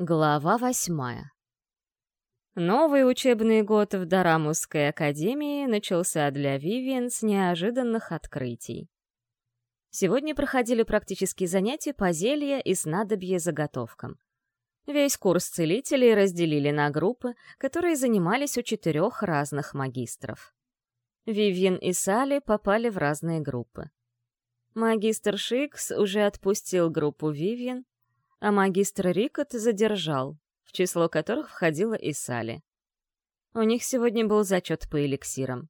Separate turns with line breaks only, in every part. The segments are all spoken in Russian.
Глава восьмая. Новый учебный год в Дарамусской академии начался для Вивиан с неожиданных открытий. Сегодня проходили практические занятия по зелья и снадобье заготовкам. Весь курс целителей разделили на группы, которые занимались у четырех разных магистров. Вивиан и Салли попали в разные группы. Магистр Шикс уже отпустил группу Вивиан, а магистр Рикот задержал, в число которых входила и Салли. У них сегодня был зачет по эликсирам.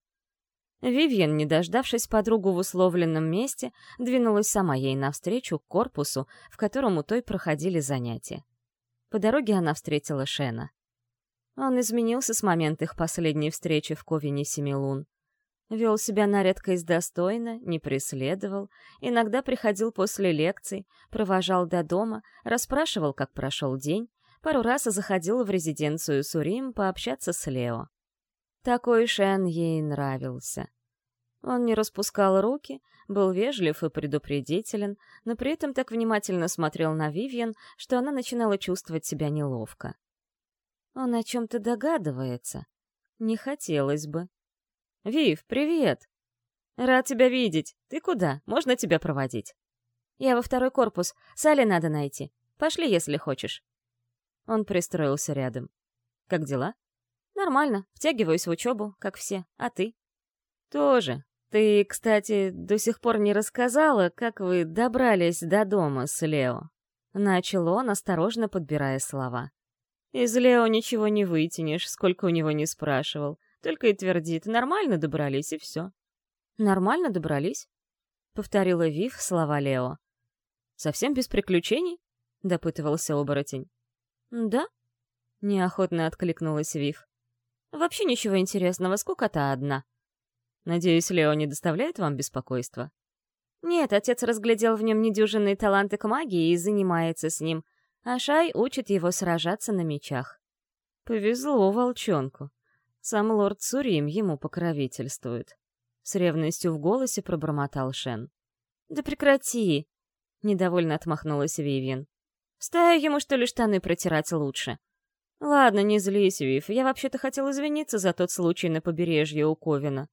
Вивьен, не дождавшись подругу в условленном месте, двинулась сама ей навстречу к корпусу, в котором у той проходили занятия. По дороге она встретила Шена. Он изменился с момента их последней встречи в Ковине Семилун. Вел себя на редкость достойно, не преследовал, иногда приходил после лекций, провожал до дома, расспрашивал, как прошел день, пару раз заходил в резиденцию Сурим пообщаться с Лео. Такой Шен ей нравился. Он не распускал руки, был вежлив и предупредителен, но при этом так внимательно смотрел на Вивьен, что она начинала чувствовать себя неловко. Он о чем-то догадывается. Не хотелось бы. «Вив, привет!» «Рад тебя видеть. Ты куда? Можно тебя проводить?» «Я во второй корпус. Салли надо найти. Пошли, если хочешь». Он пристроился рядом. «Как дела?» «Нормально. Втягиваюсь в учебу, как все. А ты?» «Тоже. Ты, кстати, до сих пор не рассказала, как вы добрались до дома с Лео?» Начал он, осторожно подбирая слова. «Из Лео ничего не вытянешь, сколько у него не спрашивал. Только и твердит, нормально добрались, и все. «Нормально добрались?» — повторила Вив слова Лео. «Совсем без приключений?» — допытывался оборотень. «Да?» — неохотно откликнулась Вив. «Вообще ничего интересного, скука-то одна». «Надеюсь, Лео не доставляет вам беспокойства?» «Нет, отец разглядел в нем недюжинные таланты к магии и занимается с ним, а Шай учит его сражаться на мечах». «Повезло волчонку», сам лорд Сурим ему покровительствует. С ревностью в голосе пробормотал Шен. «Да прекрати!» — недовольно отмахнулась Вивьен. «Стаю ему, что ли, штаны протирать лучше?» «Ладно, не злись, Вив, я вообще-то хотел извиниться за тот случай на побережье у Ковина».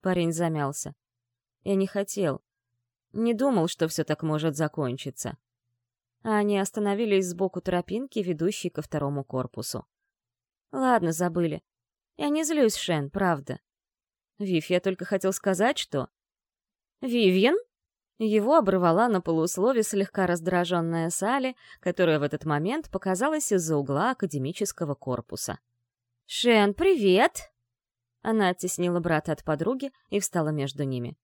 Парень замялся. «Я не хотел. Не думал, что все так может закончиться». А они остановились сбоку тропинки, ведущей ко второму корпусу. «Ладно, забыли. Я не злюсь, Шен, правда. Вив, я только хотел сказать, что... Вивьен? Его обрывала на полуслове слегка раздраженная Салли, которая в этот момент показалась из-за угла академического корпуса. «Шен, привет!» Она оттеснила брата от подруги и встала между ними.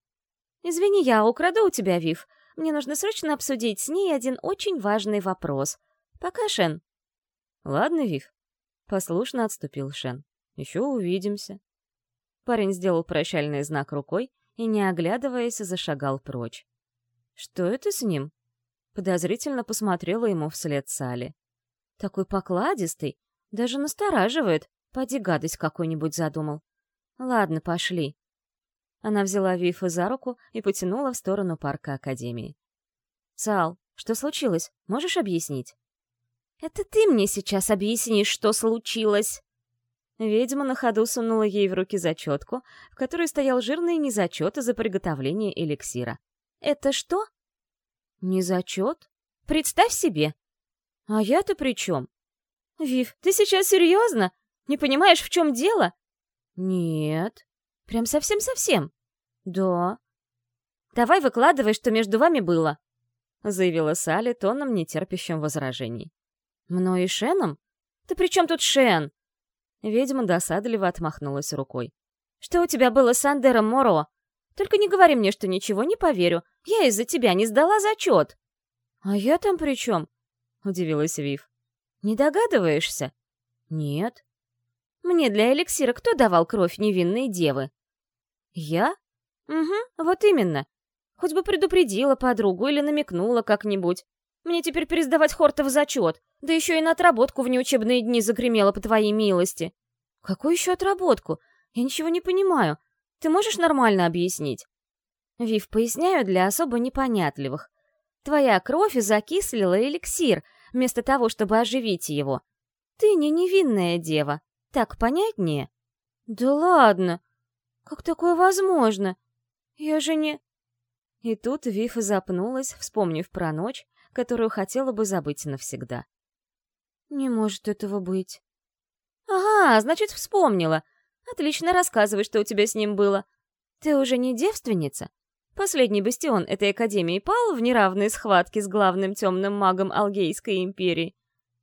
«Извини, я украду у тебя, Вив. Мне нужно срочно обсудить с ней один очень важный вопрос. Пока, Шен». «Ладно, Вив». Послушно отступил Шен. Еще увидимся». Парень сделал прощальный знак рукой и, не оглядываясь, зашагал прочь. «Что это с ним?» Подозрительно посмотрела ему вслед Сали. «Такой покладистый, даже настораживает. Поди гадость какой-нибудь задумал. Ладно, пошли». Она взяла Вифа за руку и потянула в сторону парка Академии. «Сал, что случилось? Можешь объяснить?» «Это ты мне сейчас объяснишь, что случилось!» Ведьма на ходу сунула ей в руки зачетку, в которой стоял жирный незачет за приготовление эликсира. «Это что?» «Незачет? Представь себе!» «А я-то при чем?» «Вив, ты сейчас серьезно? Не понимаешь, в чем дело?» «Нет». «Прям совсем-совсем?» «Да». «Давай выкладывай, что между вами было», — заявила Салли тоном, нетерпящим возражений. «Мной и Шеном? Да при чем тут Шен?» Ведьма досадливо отмахнулась рукой. «Что у тебя было с Андером Моро? Только не говори мне, что ничего не поверю. Я из-за тебя не сдала зачет». «А я там при чем?» — удивилась Вив. «Не догадываешься?» «Нет». «Мне для эликсира кто давал кровь невинной девы?» «Я?» «Угу, вот именно. Хоть бы предупредила подругу или намекнула как-нибудь. Мне теперь пересдавать Хортов зачет, да еще и на отработку в неучебные дни загремела по твоей милости. Какую еще отработку? Я ничего не понимаю. Ты можешь нормально объяснить? Вив, поясняю для особо непонятливых. Твоя кровь закислила эликсир, вместо того, чтобы оживить его. Ты не невинная дева. Так понятнее? Да ладно! Как такое возможно? Я же не... И тут Вифа запнулась, вспомнив про ночь, которую хотела бы забыть навсегда. «Не может этого быть». «Ага, значит, вспомнила. Отлично рассказывай, что у тебя с ним было. Ты уже не девственница? Последний бастион этой академии пал в неравной схватке с главным темным магом Алгейской империи.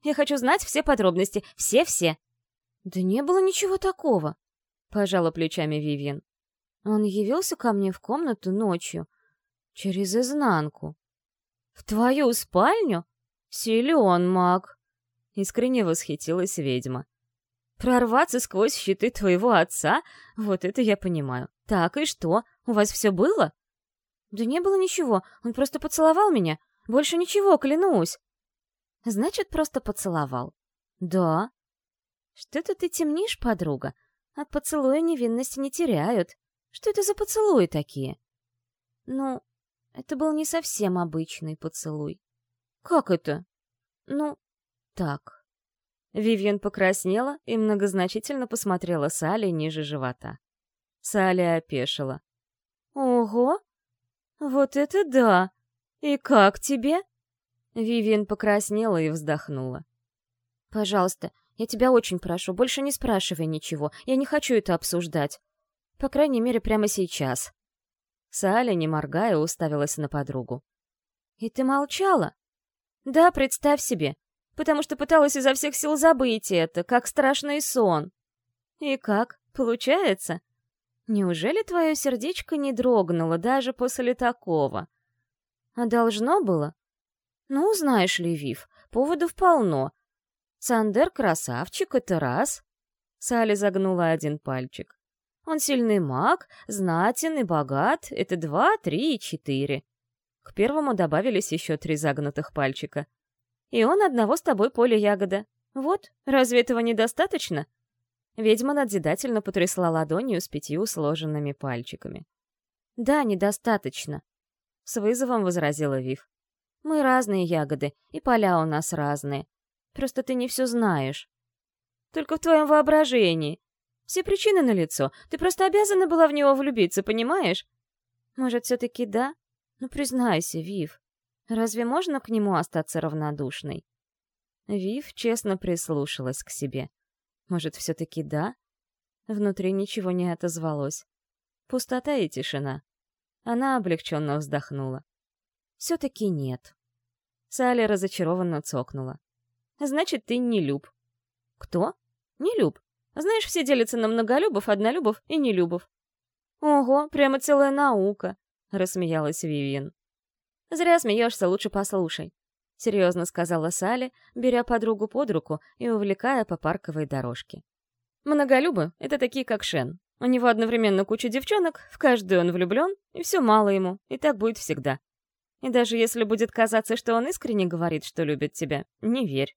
Я хочу знать все подробности, все-все». «Да не было ничего такого», — пожала плечами Вивьен. Он явился ко мне в комнату ночью, через изнанку. «В твою спальню? Силен маг!» — искренне восхитилась ведьма. «Прорваться сквозь щиты твоего отца? Вот это я понимаю. Так, и что? У вас все было?» «Да не было ничего, он просто поцеловал меня. Больше ничего, клянусь». «Значит, просто поцеловал?» «Да». «Что-то ты темнишь, подруга. От поцелуя невинности не теряют. Что это за поцелуи такие?» «Ну, это был не совсем обычный поцелуй. «Как это?» «Ну, так». Вивьен покраснела и многозначительно посмотрела Салли ниже живота. Салли опешила. «Ого! Вот это да! И как тебе?» Вивьен покраснела и вздохнула. «Пожалуйста, я тебя очень прошу, больше не спрашивай ничего. Я не хочу это обсуждать. По крайней мере, прямо сейчас». Саля, не моргая, уставилась на подругу. «И ты молчала?» «Да, представь себе, потому что пыталась изо всех сил забыть это, как страшный сон». «И как, получается?» «Неужели твое сердечко не дрогнуло даже после такого?» «А должно было?» «Ну, знаешь ли, Вив, поводов полно. Сандер красавчик, это раз». Салли загнула один пальчик. Он сильный маг, знатен и богат — это два, три и четыре. К первому добавились еще три загнутых пальчика. И он одного с тобой поле ягода. Вот, разве этого недостаточно? Ведьма надзидательно потрясла ладонью с пятью сложенными пальчиками. «Да, недостаточно», — с вызовом возразила Вив. «Мы разные ягоды, и поля у нас разные. Просто ты не все знаешь. Только в твоем воображении. Все причины налицо. Ты просто обязана была в него влюбиться, понимаешь? Может, все-таки да? Ну, признайся, Вив. Разве можно к нему остаться равнодушной? Вив честно прислушалась к себе. Может, все-таки да? Внутри ничего не отозвалось. Пустота и тишина. Она облегченно вздохнула. Все-таки нет. Салли разочарованно цокнула. Значит, ты не люб. Кто? Не люб. Знаешь, все делятся на многолюбов, однолюбов и нелюбов. Ого, прямо целая наука, рассмеялась Вивиан. Зря смеешься, лучше послушай. — серьезно сказала Салли, беря подругу под руку и увлекая по парковой дорожке. «Многолюбы — это такие, как Шен. У него одновременно куча девчонок, в каждую он влюблен, и все мало ему, и так будет всегда. И даже если будет казаться, что он искренне говорит, что любит тебя, не верь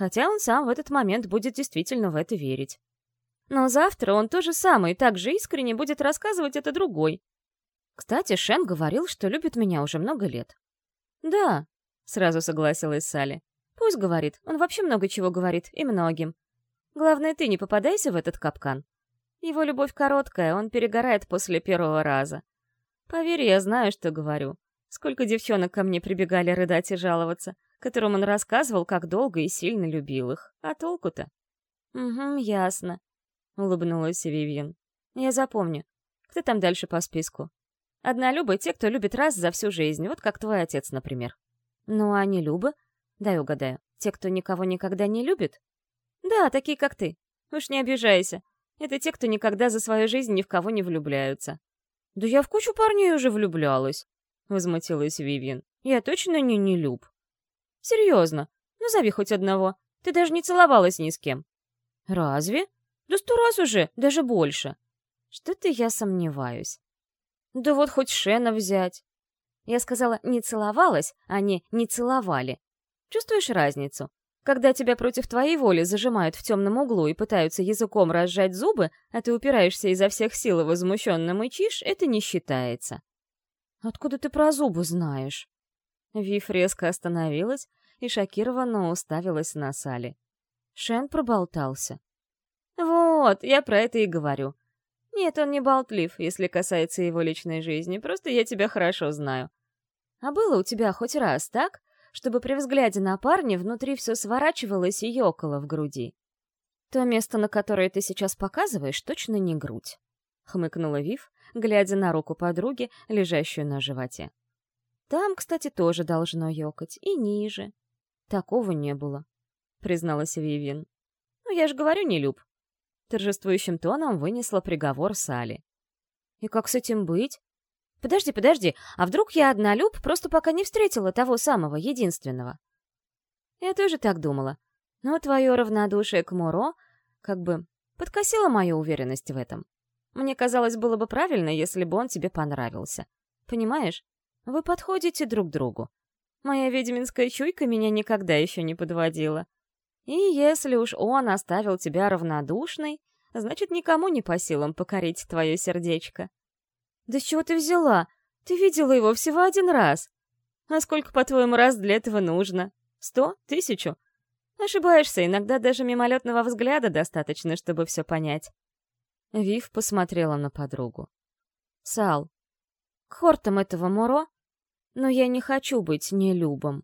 хотя он сам в этот момент будет действительно в это верить. Но завтра он то же самое так же искренне будет рассказывать это другой. Кстати, Шен говорил, что любит меня уже много лет. «Да», — сразу согласилась Салли. «Пусть говорит, он вообще много чего говорит, и многим. Главное, ты не попадайся в этот капкан. Его любовь короткая, он перегорает после первого раза. Поверь, я знаю, что говорю. Сколько девчонок ко мне прибегали рыдать и жаловаться которым он рассказывал, как долго и сильно любил их. А толку-то? «Угу, ясно», — улыбнулась Вивьен. «Я запомню. Кто там дальше по списку?» «Однолюбы — те, кто любит раз за всю жизнь, вот как твой отец, например». «Ну, а не любы?» «Дай угадаю. Те, кто никого никогда не любит?» «Да, такие, как ты. Уж не обижайся. Это те, кто никогда за свою жизнь ни в кого не влюбляются». «Да я в кучу парней уже влюблялась», — возмутилась Вивьен. «Я точно не не люб». Серьезно, назови хоть одного. Ты даже не целовалась ни с кем. Разве? Да сто раз уже, даже больше. Что-то я сомневаюсь. Да вот хоть Шена взять. Я сказала «не целовалась», а не «не целовали». Чувствуешь разницу? Когда тебя против твоей воли зажимают в темном углу и пытаются языком разжать зубы, а ты упираешься изо всех сил и возмущенно мычишь, это не считается. «Откуда ты про зубы знаешь?» Вив резко остановилась и шокированно уставилась на Сали. Шен проболтался. «Вот, я про это и говорю. Нет, он не болтлив, если касается его личной жизни, просто я тебя хорошо знаю. А было у тебя хоть раз так, чтобы при взгляде на парня внутри все сворачивалось и ёкало в груди? То место, на которое ты сейчас показываешь, точно не грудь», — хмыкнула Вив, глядя на руку подруги, лежащую на животе. «Там, кстати, тоже должно ёкать, и ниже». «Такого не было», — призналась Вивин. «Ну, я же говорю, не люб». Торжествующим тоном вынесла приговор Сали. «И как с этим быть?» «Подожди, подожди, а вдруг я одна люб, просто пока не встретила того самого, единственного?» Я тоже так думала. Но твое равнодушие к Моро как бы подкосило мою уверенность в этом. Мне казалось, было бы правильно, если бы он тебе понравился. Понимаешь? Вы подходите друг другу. Моя ведьминская чуйка меня никогда еще не подводила. И если уж он оставил тебя равнодушной, значит, никому не по силам покорить твое сердечко. Да с чего ты взяла? Ты видела его всего один раз. А сколько, по-твоему, раз для этого нужно? Сто? Тысячу? Ошибаешься, иногда даже мимолетного взгляда достаточно, чтобы все понять. Вив посмотрела на подругу. «Сал, к хортам этого Моро, но я не хочу быть нелюбом.